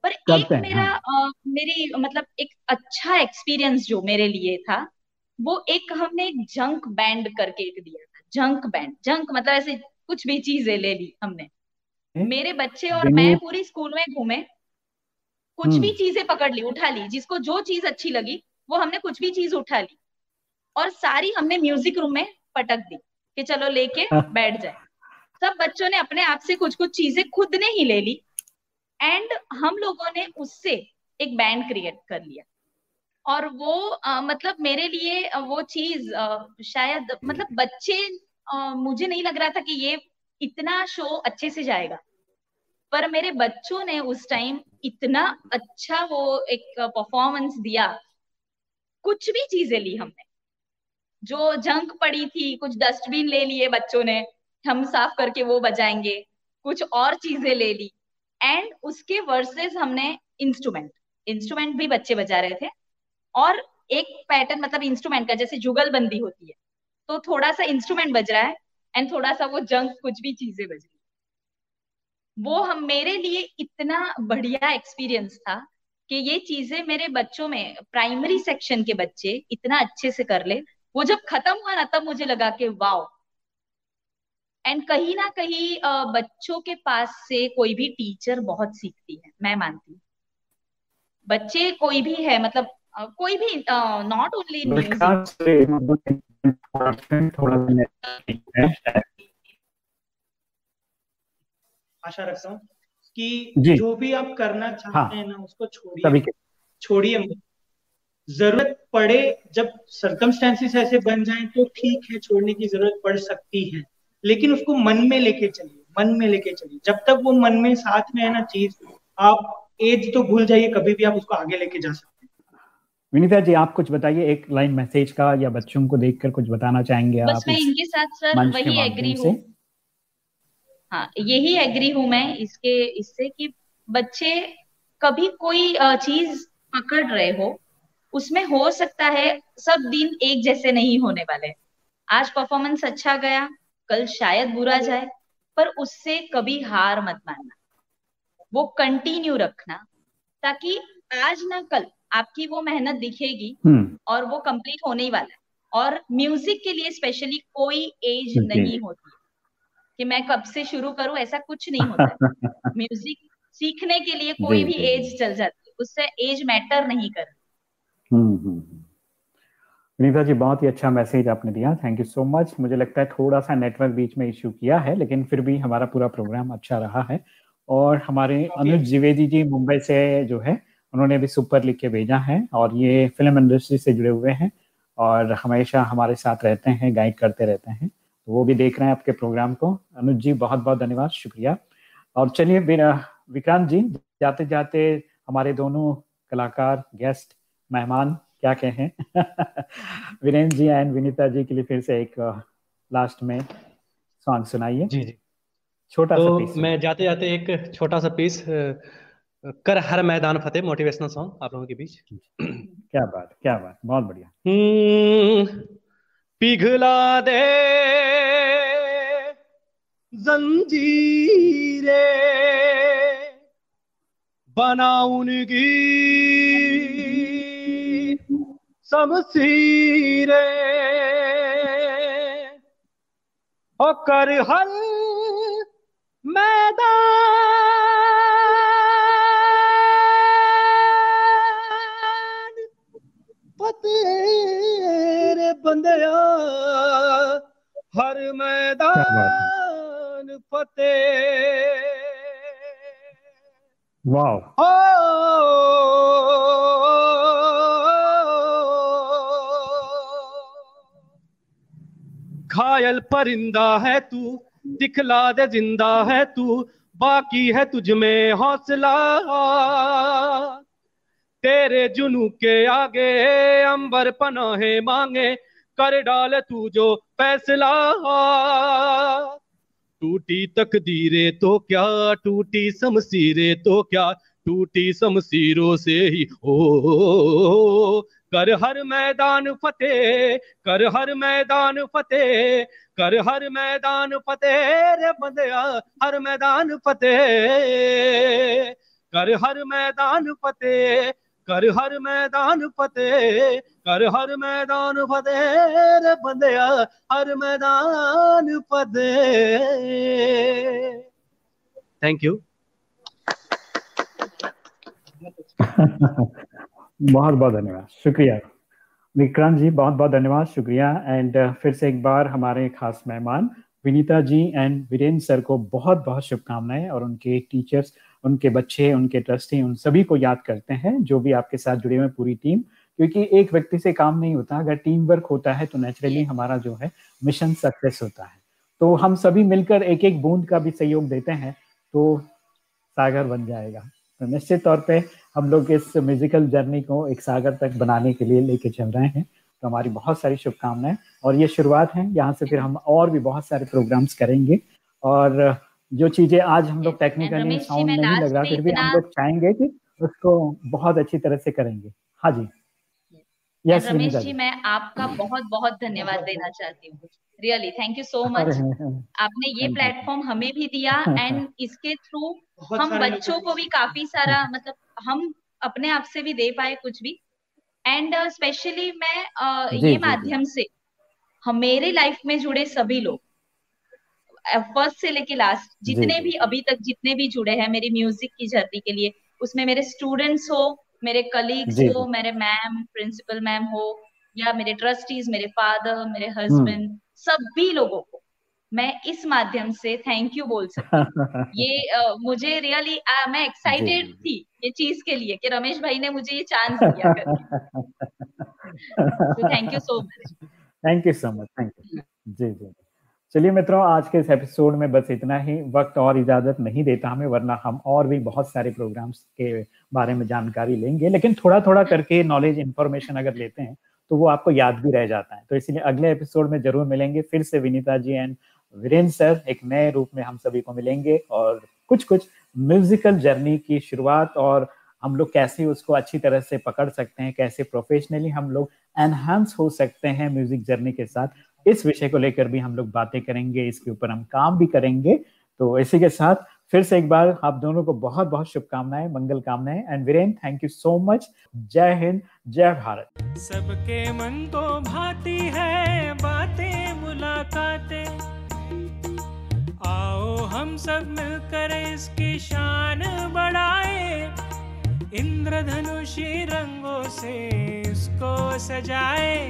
पर एक मेरा हाँ। मेरी मतलब एक अच्छा एक्सपीरियंस जो मेरे लिए था वो एक हमने एक जंक बैंड करके एक दिया था जंक बैंड जंक मतलब ऐसे कुछ भी चीज़ें ले ली हमने मेरे बच्चे और मैं पूरी स्कूल में घूमे। कुछ भी हम्म। चीज़ें पकड़ ली उठा ली जिसको जो चीज़ अच्छी लगी वो हमने कुछ भी चीज़ उठा ली। और सारी हमने म्यूज़िक रूम में पटक दी कि चलो लेके हाँ। बैठ जाए। सब बच्चों ने अपने आप से कुछ कुछ चीज़ें खुद ने ही ले ली एंड हम लोगों ने उससे एक बैंड क्रिएट कर लिया। और वो आ, मतलब मेरे लिए वो चीज़ आ, शायद मतलब बच्चे आ, मुझे नहीं लग रहा था कि ये इतना शो अच्छे से जाएगा। पर मेरे बच्चों ने उस टाइम इतना अच्छा वो एक परफॉर्मेंस दिया। कुछ भी चीज़ें ली हमने। जो जंक पड़ी थी, कुछ डस्टबिन ले लिए बच्चों ने, हम साफ़ करके वो बजाएँगे। कुछ और चीज़ें ले ली। एंड उसके वर्सेस हमने इंस्ट्रूमेंट इंस्ट्रूमेंट भी बच्चे बजा रहे थे। और एक पैटर्न मतलब इंस्ट्रूमेंट का, जैसे जुगलबंदी होती है। तो थोड़ा सा इंस्ट्रूमेंट बज रहा है। एंड थोड़ा सा वो जंक कुछ भी चीज़ें बज रही वो हम मेरे लिए इतना बढ़िया एक्सपीरियंस था कि ये चीज़ें मेरे बच्चों में प्राइमरी सेक्शन के बच्चे इतना अच्छे से कर ले। वो जब खत्म हुआ ना तब मुझे लगा कि वाओ! एंड कहीं ना कहीं बच्चों के पास से कोई भी टीचर बहुत सीखती है मैं मानती हूँ। बच्चे कोई भी है मतलब कोई भी नॉट ओनली आशा रखता हूँ कि जो। भी आप करना चाहते हाँ, हैं ना उसको छोड़िए। छोड़िए ज़रूरत पड़े जब सरकमस्टेंसेस ऐसे बन जाएँ तो ठीक है छोड़ने की ज़रूरत पड़ सकती है। लेकिन उसको मन में लेके चलिए मन में लेके चलिए। जब तक वो मन में साथ में है ना चीज़ आप एज तो भूल जाइए कभी भी आप उसको आगे लेके जा सकते विनीता जी आप कुछ बताइए एक लाइन मैसेज का या बच्चों को देखकर कुछ बताना चाहेंगे बस आप मैं इनके साथ सर वही एग्री हूँ। हाँ यही एग्री हूँ मैं इसके इससे कि बच्चे कभी कोई चीज़ पकड़ रहे हो उसमें हो सकता है सब दिन एक जैसे नहीं होने वाले। आज परफॉर्मेंस अच्छा गया कल शायद बुरा जाए पर उससे कभी हार मत मानना। वो कंटिन्यू रखना ताकि आज ना कल आपकी वो मेहनत दिखेगी हम्म। और वो कंप्लीट होने ही वाला है। और म्यूज़िक के लिए स्पेशली कोई एज नहीं होती। कि मैं कब से शुरू करूँ ऐसा कुछ नहीं होता म्यूज़िक सीखने के लिए कोई भी एज चल जाती है। उससे एज मैटर नहीं कर हम्म, हम्म, नीता जी बहुत ही अच्छा मैसेज आपने दिया। थैंक यू सो मच मुझे लगता है थोड़ा सा नेटवर्क बीच में इश्यू किया है लेकिन फिर भी हमारा पूरा प्रोग्राम अच्छा रहा है। और हमारे अनुज द्विवेदी जी मुंबई से जो है उन्होंने भी सुपर लिख के भेजा है और ये फ़िल्म इंडस्ट्री से जुड़े हुए हैं और हमेशा हमारे साथ रहते हैं गाइड करते रहते हैं। तो वो भी देख रहे हैं आपके प्रोग्राम को। अनुज जी बहुत बहुत धन्यवाद शुक्रिया। और चलिए विक्रांत जी जाते जाते हमारे दोनों कलाकार गेस्ट मेहमान क्या कहें? वीरेंद्र जी एंड विनीता जी के लिए फिर से एक लास्ट में सॉन्ग सुनाइए। जी जी। छोटा तो सा पीस मैं जाते जाते एक छोटा सा पीस कर हर मैदान फतेह मोटिवेशनल सॉन्ग आप लोगों के बीच। क्या बात क्या बात बहुत बढ़िया। हम्म, पिघला दे जंजीरे बनाउनगी समसीरे कर हर मैदान बंदया हर मैदान फतेह। वाह घायल परिंदा है तू दिखला दे ज़िंदा है तू बाकी है तुझ में हौसला। तेरे जुनू के आगे अंबर पनाहे मांगे कर डाल तू जो फैसला। टूटी तकदीरे तो क्या, टूटी समसीरे तो क्या, टूटी समसीरों से ही ओ कर हर मैदान फतेह, कर हर मैदान फतेह, कर हर मैदान फतेह रे बंदया, हर मैदान फतेह। कर हर मैदान फतेह, कर हर मैदान फतेह कर हर मैदान फतेह रे हर मैदान फतेह। थैंक यू बहुत बहुत धन्यवाद शुक्रिया। विक्रांत जी बहुत बहुत धन्यवाद शुक्रिया। एंड uh, फिर से एक बार हमारे खास मेहमान विनीता जी एंड वीरेंद्र सर को बहुत बहुत शुभकामनाएँ और उनके टीचर्स उनके बच्चे उनके ट्रस्टी उन सभी को याद करते हैं जो भी आपके साथ जुड़े हुए पूरी टीम क्योंकि एक व्यक्ति से काम नहीं होता अगर टीम वर्क होता है तो नेचुरली हमारा जो है मिशन सक्सेस होता है। तो हम सभी मिलकर एक एक बूंद का भी सहयोग देते हैं तो सागर बन जाएगा। तो निश्चित तौर पे हम लोग इस म्यूजिकल जर्नी को एक सागर तक बनाने के लिए लेके चल रहे हैं। तो हमारी बहुत सारी शुभकामनाएँ और ये शुरुआत है। यहाँ से फिर हम और भी बहुत सारे प्रोग्राम्स करेंगे और जो चीज़ें आज हम लोग टेक्निकली साउंड नहीं लग रहा फिर भी हम लोग चाहेंगे कि उसको बहुत अच्छी तरह से करेंगे। हाँ जी। यस रमेश जी मैं आपका बहुत बहुत धन्यवाद देना चाहती हूँ। Really thank you so much आपने ये प्लेटफॉर्म हमें भी दिया एंड इसके थ्रू हम बच्चों को भी काफ़ी सारा मतलब हम अपने आप से भी दे पाए कुछ भी। एंड स्पेशली uh, मैं uh, ये माध्यम से हम मेरे लाइफ में जुड़े सभी लोग फ़र्स्ट से लेके लास्ट जितने भी अभी तक जितने भी जुड़े हैं मेरी म्यूज़िक की जर्नी के लिए उसमें मेरे स्टूडेंट्स हो मेरे कलीग्स हो मेरे मैम प्रिंसिपल मैम हो या मेरे ट्रस्टीज मेरे फादर मेरे हस्बैंड हम्म। सभी लोगों को मैं इस माध्यम से थैंक यू बोल सकती ये uh, मुझे रियली uh, मैं एक्साइटेड थी ये चीज़ के लिए कि रमेश भाई ने मुझे ये चांस दिया thank you so much thank you so much thank you ji ji. चलिए मित्रों, आज के इस एपिसोड में बस इतना ही। वक्त और इजाज़त नहीं देता हमें, वरना हम और भी बहुत सारे प्रोग्राम्स के बारे में जानकारी लेंगे। लेकिन थोड़ा थोड़ा करके नॉलेज इंफॉर्मेशन अगर लेते हैं तो वो आपको याद भी रह जाता है। तो इसलिए अगले एपिसोड में ज़रूर मिलेंगे। फिर से विनीता जी एंड वीरेंद्र सर, एक नए रूप में हम सभी को मिलेंगे। और कुछ कुछ म्यूजिकल जर्नी की शुरुआत और हम लोग कैसे उसको अच्छी तरह से पकड़ सकते हैं, कैसे प्रोफेशनली हम लोग एनहांस हो सकते हैं म्यूज़िक जर्नी के साथ। इस विषय को लेकर भी हम लोग बातें करेंगे, इसके ऊपर हम काम भी करेंगे। तो इसी के साथ फिर से एक बार आप दोनों को बहुत बहुत शुभकामनाएँ, मंगल कामनाएँ। And Viren thank you so much जय हिंद, जय भारत। सबके मन तो भाती है, बातें, मुलाकातें। आओ हम सब मिलकर इसकी शान बढ़ाए। इंद्रधनुषी रंगों से इसको सजाए।